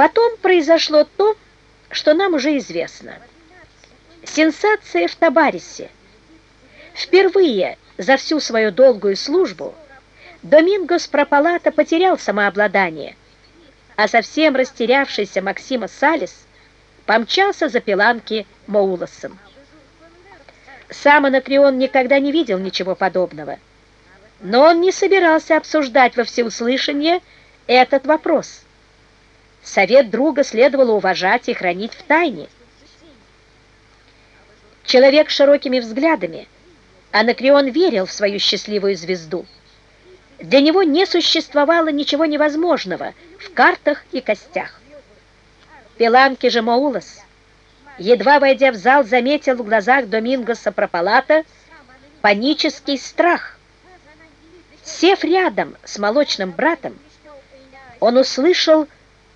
Потом произошло то, что нам уже известно. Сенсация в Табарисе. Впервые за всю свою долгую службу Домингос Пропалата потерял самообладание, а совсем растерявшийся Максима Салис помчался за Пиланки Моулосом. Сам Анакреон никогда не видел ничего подобного, но он не собирался обсуждать во всеуслышание этот вопрос. Совет друга следовало уважать и хранить в тайне. Человек с широкими взглядами, Анакреон верил в свою счастливую звезду. Для него не существовало ничего невозможного в картах и костях. Пеланки же Маулос, едва войдя в зал, заметил в глазах Домингоса Пропалата панический страх. Сев рядом с молочным братом, он услышал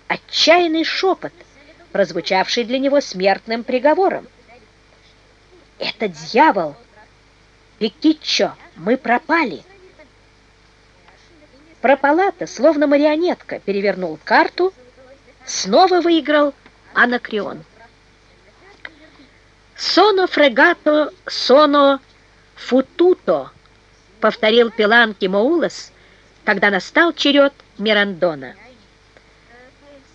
отчаянный шепот, прозвучавший для него смертным приговором. «Это дьявол! Пикиччо, мы пропали!» Пропалата, словно марионетка, перевернул карту, снова выиграл Анакреон. «Соно фрегато, соно футуто», — повторил Пиланки Моулас, когда настал черед Мирандона.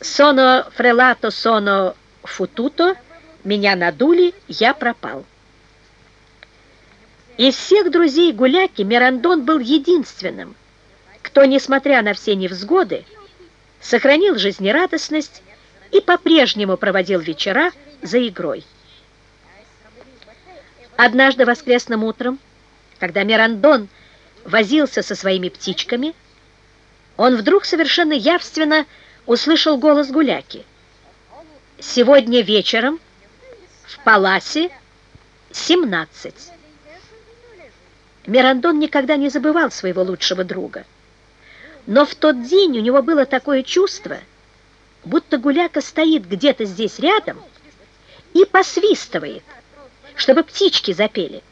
«Соно фрелато, соно футуто», меня надули, я пропал. Из всех друзей Гуляки Мирандон был единственным, кто, несмотря на все невзгоды, сохранил жизнерадостность и по-прежнему проводил вечера за игрой. Однажды воскресным утром, когда Мирандон возился со своими птичками, он вдруг совершенно явственно услышал голос Гуляки. «Сегодня вечером в Паласе 17». Мирандон никогда не забывал своего лучшего друга. Но в тот день у него было такое чувство, будто Гуляка стоит где-то здесь рядом и посвистывает, чтобы птички запели.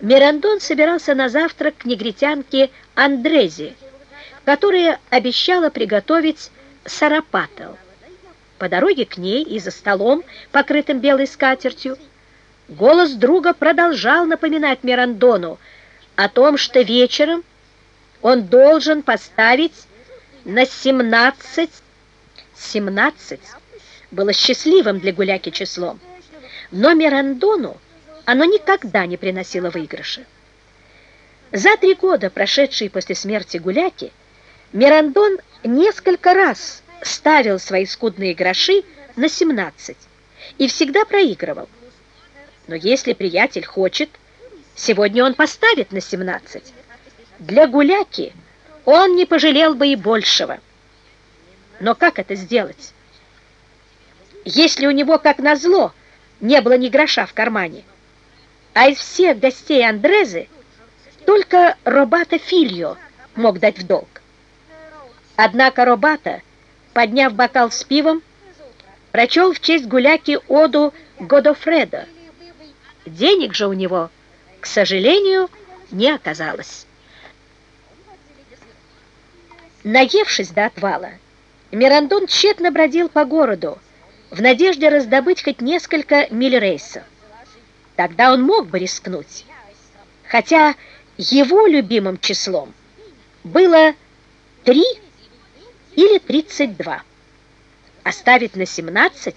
Мирандон собирался на завтрак к негритянке Андрези, которая обещала приготовить сарапател. По дороге к ней и за столом, покрытым белой скатертью, голос друга продолжал напоминать Мирандону о том, что вечером он должен поставить на 17. 17 было счастливым для Гуляки числом, но Мирандону оно никогда не приносило выигрыша. За три года, прошедшие после смерти Гуляки, Мирандон несколько раз ставил свои скудные гроши на 17 и всегда проигрывал. Но если приятель хочет, сегодня он поставит на 17. Для гуляки он не пожалел бы и большего. Но как это сделать? Если у него, как назло, не было ни гроша в кармане, а из всех гостей Андрезы только Робата Фильо мог дать в долг. Однако Робата, подняв бокал с пивом, прочел в честь гуляки оду Годофреда. Денег же у него, к сожалению, не оказалось. Наевшись до отвала, Мирандон тщетно бродил по городу в надежде раздобыть хоть несколько миль рейса. Тогда он мог бы рискнуть, хотя его любимым числом было 3 или 32. Оставить на 17,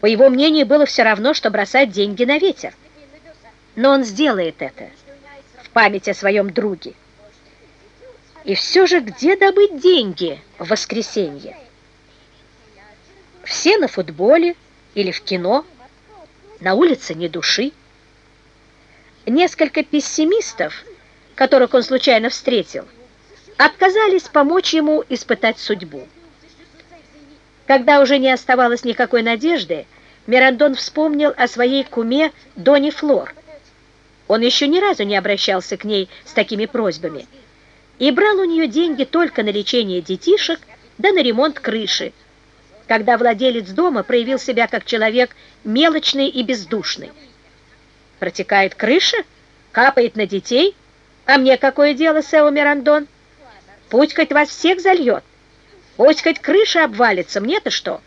по его мнению, было все равно, что бросать деньги на ветер. Но он сделает это в память о своем друге. И все же где добыть деньги в воскресенье? Все на футболе или в кино, на улице ни души. Несколько пессимистов, которых он случайно встретил, отказались помочь ему испытать судьбу. Когда уже не оставалось никакой надежды, Мирандон вспомнил о своей куме Доне Флор. Он еще ни разу не обращался к ней с такими просьбами – и брал у нее деньги только на лечение детишек да на ремонт крыши, когда владелец дома проявил себя как человек мелочный и бездушный. Протекает крыша, капает на детей, а мне какое дело, Сео Мирандон? Путь хоть вас всех зальет. Пусть хоть крыша обвалится, мне-то что?